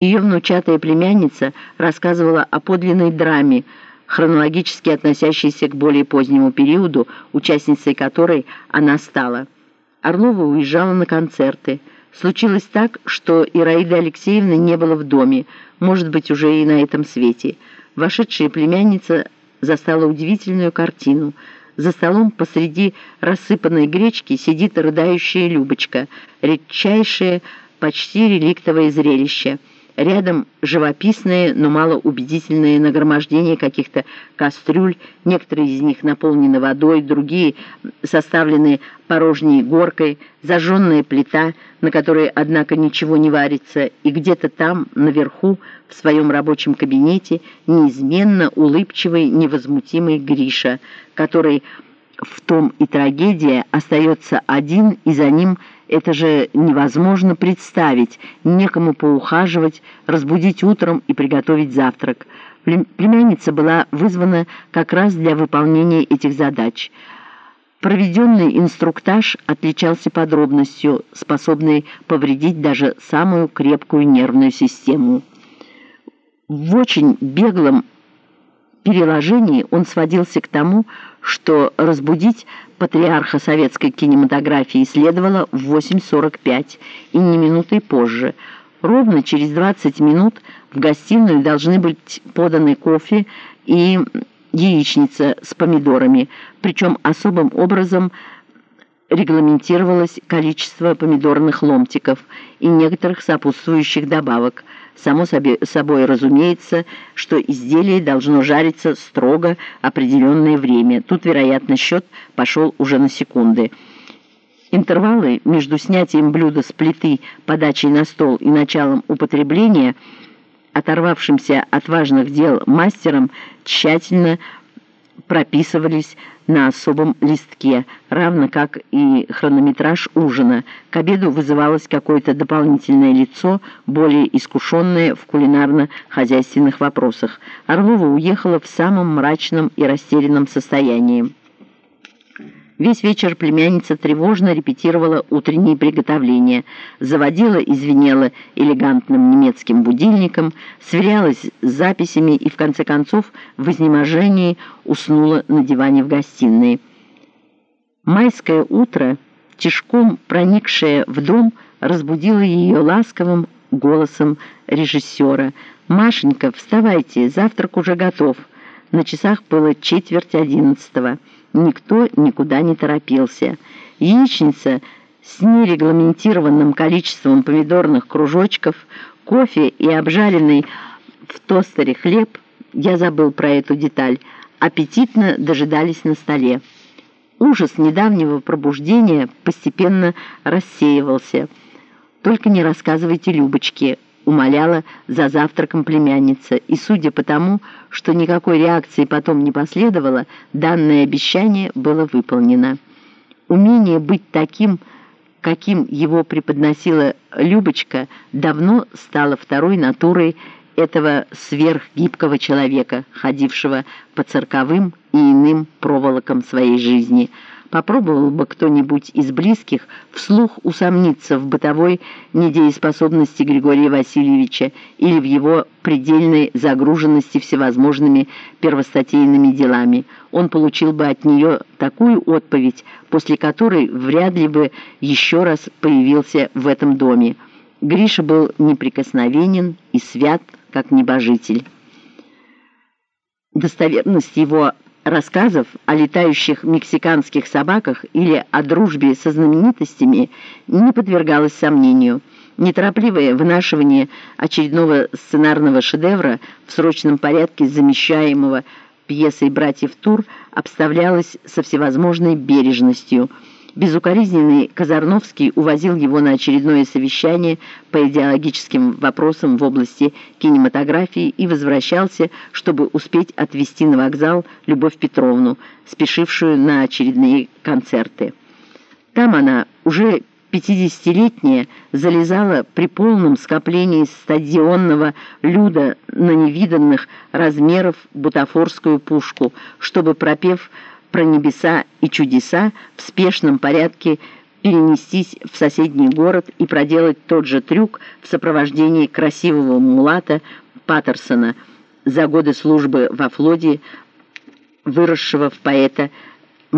Ее внучатая племянница рассказывала о подлинной драме, хронологически относящейся к более позднему периоду, участницей которой она стала. Орлова уезжала на концерты. Случилось так, что Ираида Алексеевна не было в доме, может быть, уже и на этом свете. Вошедшая племянница застала удивительную картину. За столом посреди рассыпанной гречки сидит рыдающая Любочка, редчайшее, почти реликтовое зрелище — Рядом живописные, но малоубедительные нагромождения каких-то кастрюль, некоторые из них наполнены водой, другие составлены порожней горкой, зажженная плита, на которой, однако, ничего не варится, и где-то там, наверху, в своем рабочем кабинете, неизменно улыбчивый, невозмутимый Гриша, который в том и трагедия остается один, и за ним – это же невозможно представить, некому поухаживать, разбудить утром и приготовить завтрак. Племянница была вызвана как раз для выполнения этих задач. Проведенный инструктаж отличался подробностью, способной повредить даже самую крепкую нервную систему. В очень беглом переложении он сводился к тому, что разбудить патриарха советской кинематографии следовало в 8.45 и не минутой позже. Ровно через 20 минут в гостиную должны быть поданы кофе и яичница с помидорами, причем особым образом регламентировалось количество помидорных ломтиков и некоторых сопутствующих добавок – Само собой разумеется, что изделие должно жариться строго определенное время. Тут, вероятно, счет пошел уже на секунды. Интервалы между снятием блюда с плиты, подачей на стол и началом употребления, оторвавшимся от важных дел мастером, тщательно прописывались на особом листке, равно как и хронометраж ужина. К обеду вызывалось какое-то дополнительное лицо, более искушенное в кулинарно-хозяйственных вопросах. Орлова уехала в самом мрачном и растерянном состоянии. Весь вечер племянница тревожно репетировала утренние приготовления, заводила и звенела элегантным немецким будильником, сверялась с записями и, в конце концов, в изнеможении уснула на диване в гостиной. Майское утро, тишком проникшее в дом, разбудило ее ласковым голосом режиссера. «Машенька, вставайте, завтрак уже готов». На часах было четверть одиннадцатого. Никто никуда не торопился. Яичница с нерегламентированным количеством помидорных кружочков, кофе и обжаренный в тостере хлеб, я забыл про эту деталь, аппетитно дожидались на столе. Ужас недавнего пробуждения постепенно рассеивался. «Только не рассказывайте Любочке», умоляла за завтраком племянница, и судя по тому, что никакой реакции потом не последовало, данное обещание было выполнено. Умение быть таким, каким его преподносила Любочка, давно стало второй натурой этого сверхгибкого человека, ходившего по цирковым и иным проволокам своей жизни – Попробовал бы кто-нибудь из близких вслух усомниться в бытовой недееспособности Григория Васильевича или в его предельной загруженности всевозможными первостатейными делами. Он получил бы от нее такую отповедь, после которой вряд ли бы еще раз появился в этом доме. Гриша был неприкосновенен и свят, как небожитель. Достоверность его рассказов о летающих мексиканских собаках или о дружбе со знаменитостями не подвергалось сомнению. Неторопливое вынашивание очередного сценарного шедевра в срочном порядке замещаемого пьесой «Братьев Тур» обставлялось со всевозможной бережностью – Безукоризненный Казарновский увозил его на очередное совещание по идеологическим вопросам в области кинематографии и возвращался, чтобы успеть отвезти на вокзал Любовь Петровну, спешившую на очередные концерты. Там она, уже 50-летняя, залезала при полном скоплении стадионного люда на невиданных размеров бутафорскую пушку, чтобы, пропев про небеса и чудеса в спешном порядке перенестись в соседний город и проделать тот же трюк в сопровождении красивого мулата Паттерсона, за годы службы во флоте, выросшего в поэта